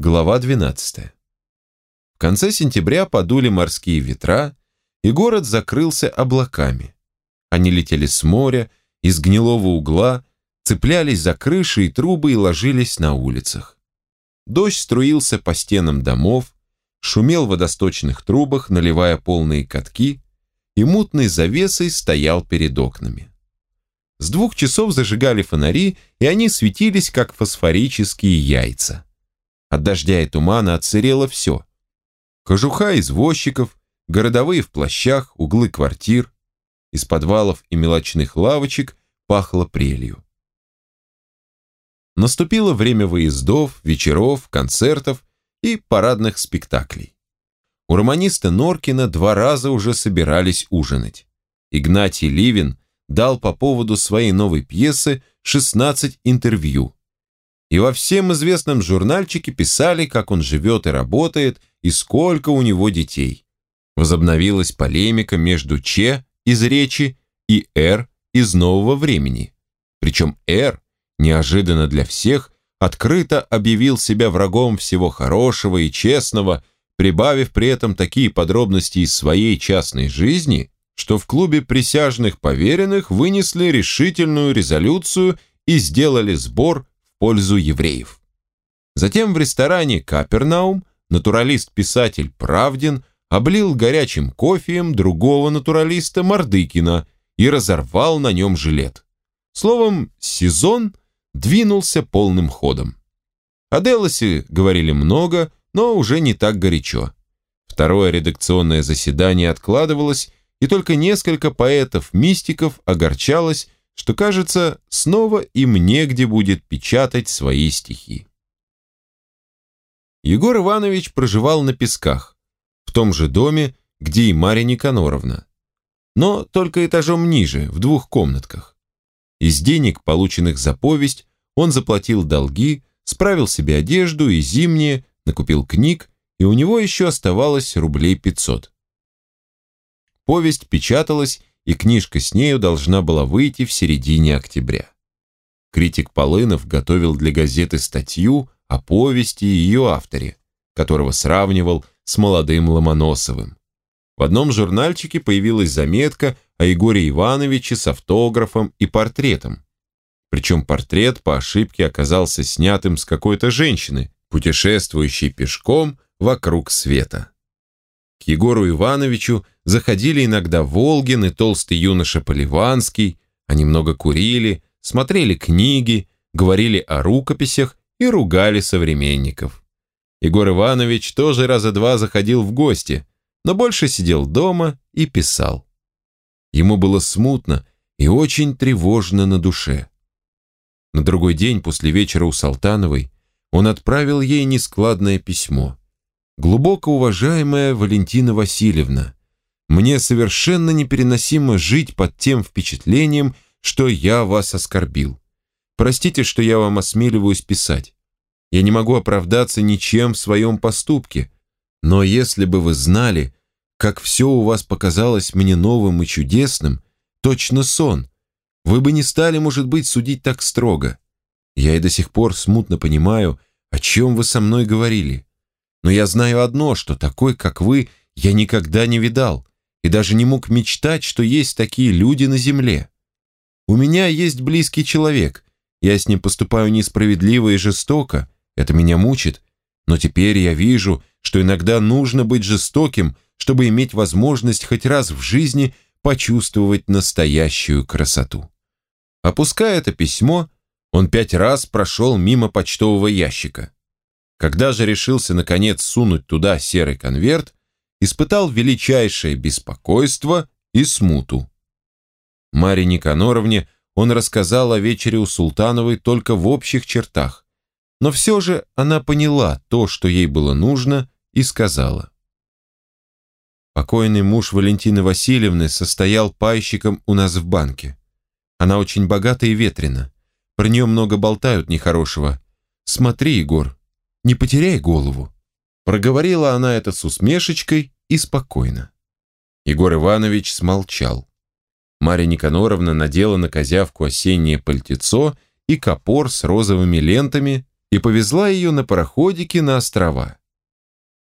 Глава 12. В конце сентября подули морские ветра, и город закрылся облаками. Они летели с моря, из гнилого угла, цеплялись за крыши и трубы и ложились на улицах. Дождь струился по стенам домов, шумел в водосточных трубах, наливая полные катки, и мутной завесой стоял перед окнами. С двух часов зажигали фонари, и они светились, как фосфорические яйца. От дождя и тумана отсырело все. Кожуха извозчиков, городовые в плащах, углы квартир. Из подвалов и мелочных лавочек пахло прелью. Наступило время выездов, вечеров, концертов и парадных спектаклей. У романиста Норкина два раза уже собирались ужинать. Игнатий Ливин дал по поводу своей новой пьесы 16 интервью и во всем известном журнальчике писали, как он живет и работает, и сколько у него детей. Возобновилась полемика между Че из речи и Р из нового времени. Причем Р, неожиданно для всех, открыто объявил себя врагом всего хорошего и честного, прибавив при этом такие подробности из своей частной жизни, что в клубе присяжных поверенных вынесли решительную резолюцию и сделали сбор пользу евреев. Затем в ресторане Капернаум натуралист-писатель Правдин облил горячим кофеем другого натуралиста Мордыкина и разорвал на нем жилет. Словом, сезон двинулся полным ходом. О Делосе говорили много, но уже не так горячо. Второе редакционное заседание откладывалось, и только несколько поэтов-мистиков огорчалось, что, кажется, снова им негде будет печатать свои стихи. Егор Иванович проживал на Песках, в том же доме, где и Марья Никаноровна, но только этажом ниже, в двух комнатках. Из денег, полученных за повесть, он заплатил долги, справил себе одежду и зимнее, накупил книг, и у него еще оставалось рублей 500. Повесть печаталась и книжка с нею должна была выйти в середине октября. Критик Полынов готовил для газеты статью о повести и ее авторе, которого сравнивал с молодым Ломоносовым. В одном журнальчике появилась заметка о Егоре Ивановиче с автографом и портретом. Причем портрет по ошибке оказался снятым с какой-то женщины, путешествующей пешком вокруг света. К Егору Ивановичу заходили иногда Волгин и толстый юноша Поливанский, они много курили, смотрели книги, говорили о рукописях и ругали современников. Егор Иванович тоже раза два заходил в гости, но больше сидел дома и писал. Ему было смутно и очень тревожно на душе. На другой день после вечера у Салтановой он отправил ей нескладное письмо. Глубоко уважаемая Валентина Васильевна, мне совершенно непереносимо жить под тем впечатлением, что я вас оскорбил. Простите, что я вам осмеливаюсь писать. Я не могу оправдаться ничем в своем поступке, но если бы вы знали, как все у вас показалось мне новым и чудесным, точно сон, вы бы не стали, может быть, судить так строго. Я и до сих пор смутно понимаю, о чем вы со мной говорили. Но я знаю одно, что такой, как вы, я никогда не видал и даже не мог мечтать, что есть такие люди на земле. У меня есть близкий человек, я с ним поступаю несправедливо и жестоко, это меня мучит, но теперь я вижу, что иногда нужно быть жестоким, чтобы иметь возможность хоть раз в жизни почувствовать настоящую красоту. Опуская это письмо, он пять раз прошел мимо почтового ящика. Когда же решился наконец сунуть туда серый конверт, испытал величайшее беспокойство и смуту. Маре Никаноровне он рассказал о вечере у Султановой только в общих чертах, но все же она поняла то, что ей было нужно, и сказала. Покойный муж Валентины Васильевны состоял пайщиком у нас в банке. Она очень богата и ветрена. Про нее много болтают нехорошего. Смотри, Егор, не потеряй голову». Проговорила она это с усмешечкой и спокойно. Егор Иванович смолчал. Марья Никаноровна надела на козявку осеннее пальтецо и копор с розовыми лентами, и повезла ее на пароходике на острова.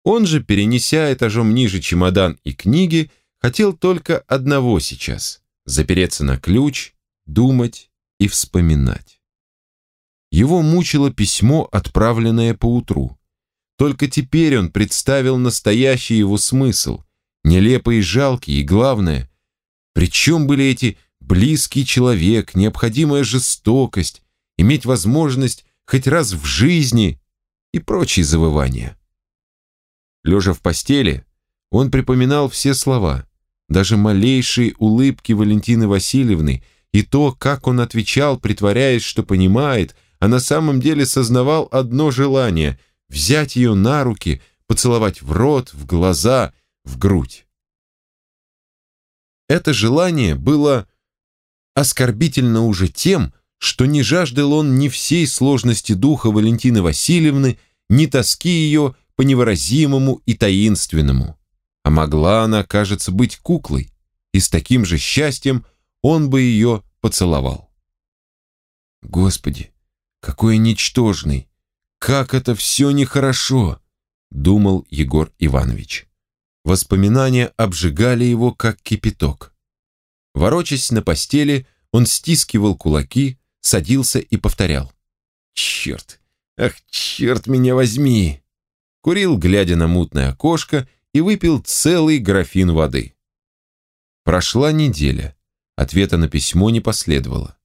Он же, перенеся этажом ниже чемодан и книги, хотел только одного сейчас – запереться на ключ, думать и вспоминать. Его мучило письмо, отправленное поутру. Только теперь он представил настоящий его смысл, нелепый и жалкий, и главное, при чем были эти близкий человек, необходимая жестокость, иметь возможность хоть раз в жизни и прочие завывания. Лежа в постели, он припоминал все слова, даже малейшие улыбки Валентины Васильевны и то, как он отвечал, притворяясь, что понимает, а на самом деле сознавал одно желание – взять ее на руки, поцеловать в рот, в глаза, в грудь. Это желание было оскорбительно уже тем, что не жаждал он ни всей сложности духа Валентины Васильевны, ни тоски ее по невыразимому и таинственному. А могла она, кажется, быть куклой, и с таким же счастьем он бы ее поцеловал. Господи, какой ничтожный, как это все нехорошо, думал Егор Иванович. Воспоминания обжигали его, как кипяток. Ворочась на постели, он стискивал кулаки, садился и повторял. «Черт! Ах, черт меня возьми!» Курил, глядя на мутное окошко, и выпил целый графин воды. Прошла неделя. Ответа на письмо не последовало.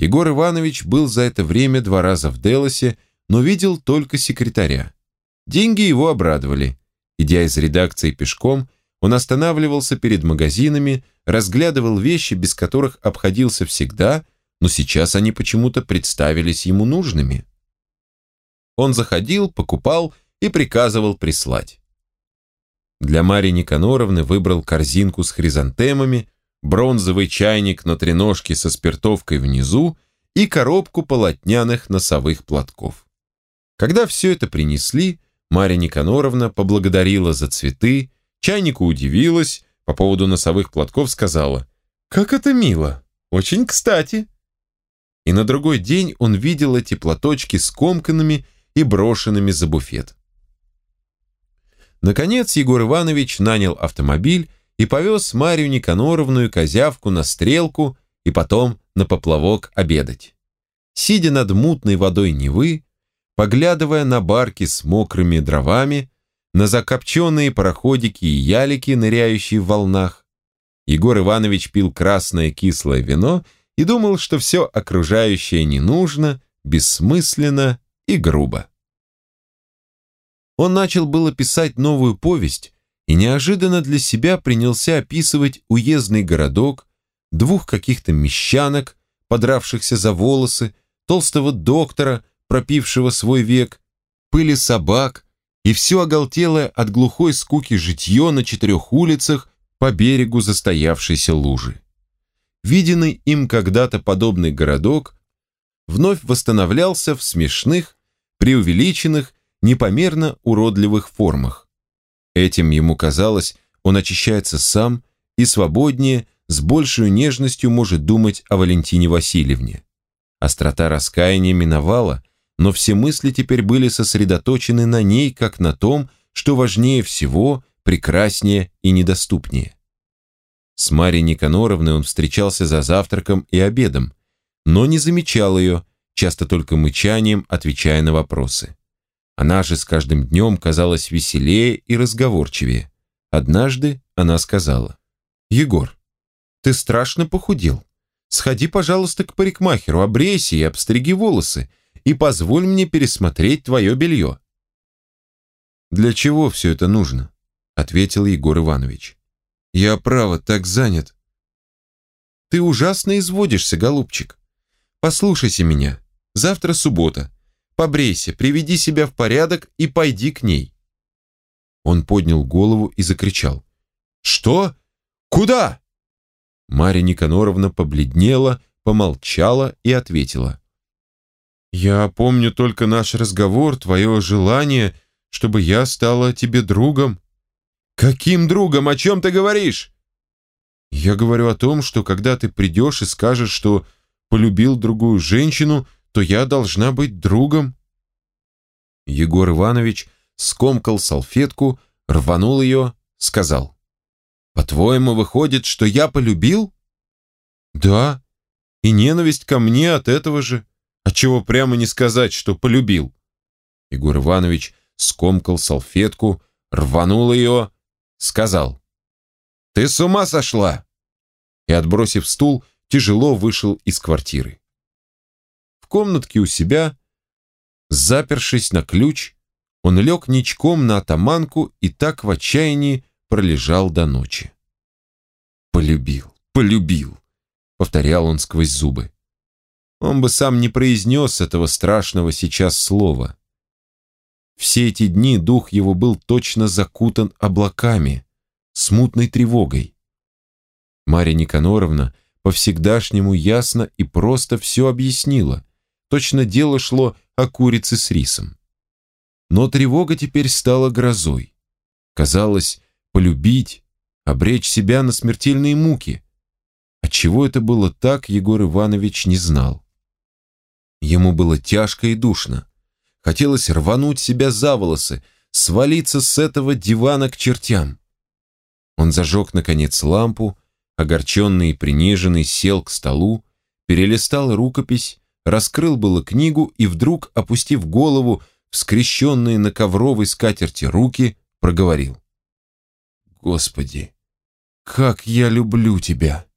Егор Иванович был за это время два раза в Делосе, но видел только секретаря. Деньги его обрадовали. Идя из редакции пешком, он останавливался перед магазинами, разглядывал вещи, без которых обходился всегда, но сейчас они почему-то представились ему нужными. Он заходил, покупал и приказывал прислать. Для Марии Никаноровны выбрал корзинку с хризантемами, бронзовый чайник на треножке со спиртовкой внизу и коробку полотняных носовых платков. Когда все это принесли, Мария Никаноровна поблагодарила за цветы, чайнику удивилась, по поводу носовых платков сказала «Как это мило! Очень кстати!» И на другой день он видел эти платочки скомканными и брошенными за буфет. Наконец Егор Иванович нанял автомобиль и повез Марию Никаноровну козявку на стрелку и потом на поплавок обедать. Сидя над мутной водой Невы, поглядывая на барки с мокрыми дровами, на закопченные пароходики и ялики, ныряющие в волнах, Егор Иванович пил красное кислое вино и думал, что все окружающее не нужно, бессмысленно и грубо. Он начал было писать новую повесть и неожиданно для себя принялся описывать уездный городок, двух каких-то мещанок, подравшихся за волосы, толстого доктора, пропившего свой век, пыли собак и все оголтелое от глухой скуки житье на четырех улицах по берегу застоявшейся лужи. Виденный им когда-то подобный городок вновь восстановлялся в смешных, преувеличенных непомерно уродливых формах. Этим ему казалось, он очищается сам и свободнее, с большей нежностью может думать о Валентине Васильевне. Острота раскаяния миновала, но все мысли теперь были сосредоточены на ней, как на том, что важнее всего, прекраснее и недоступнее. С Марьей Никаноровной он встречался за завтраком и обедом, но не замечал ее, часто только мычанием отвечая на вопросы. Она же с каждым днем казалась веселее и разговорчивее. Однажды она сказала, «Егор, ты страшно похудел. Сходи, пожалуйста, к парикмахеру, обрейся и обстриги волосы, и позволь мне пересмотреть твое белье». «Для чего все это нужно?» ответил Егор Иванович. «Я, право, так занят». «Ты ужасно изводишься, голубчик. Послушайся меня. Завтра суббота. Побрейся, приведи себя в порядок и пойди к ней». Он поднял голову и закричал. «Что? Куда?» Марья Никаноровна побледнела, помолчала и ответила. «Я помню только наш разговор, твое желание, чтобы я стала тебе другом». «Каким другом? О чем ты говоришь?» «Я говорю о том, что когда ты придешь и скажешь, что полюбил другую женщину, то я должна быть другом». Егор Иванович скомкал салфетку, рванул ее, сказал. «По-твоему, выходит, что я полюбил?» «Да, и ненависть ко мне от этого же. А чего прямо не сказать, что полюбил?» Егор Иванович скомкал салфетку, рванул ее, сказал. «Ты с ума сошла!» И, отбросив стул, тяжело вышел из квартиры. Комнатке у себя, запершись на ключ, он лег ничком на атаманку и так в отчаянии пролежал до ночи. «Полюбил, полюбил», — повторял он сквозь зубы. Он бы сам не произнес этого страшного сейчас слова. Все эти дни дух его был точно закутан облаками, смутной тревогой. Марья Никаноровна по-всегдашнему ясно и просто все объяснила. Точно дело шло о курице с рисом. Но тревога теперь стала грозой. Казалось, полюбить, обречь себя на смертельные муки. Отчего это было так, Егор Иванович не знал. Ему было тяжко и душно. Хотелось рвануть себя за волосы, свалиться с этого дивана к чертям. Он зажег, наконец, лампу, огорченный и приниженный, сел к столу, перелистал рукопись, раскрыл было книгу и вдруг, опустив голову, скрещенные на ковровой скатерти руки, проговорил. «Господи, как я люблю тебя!»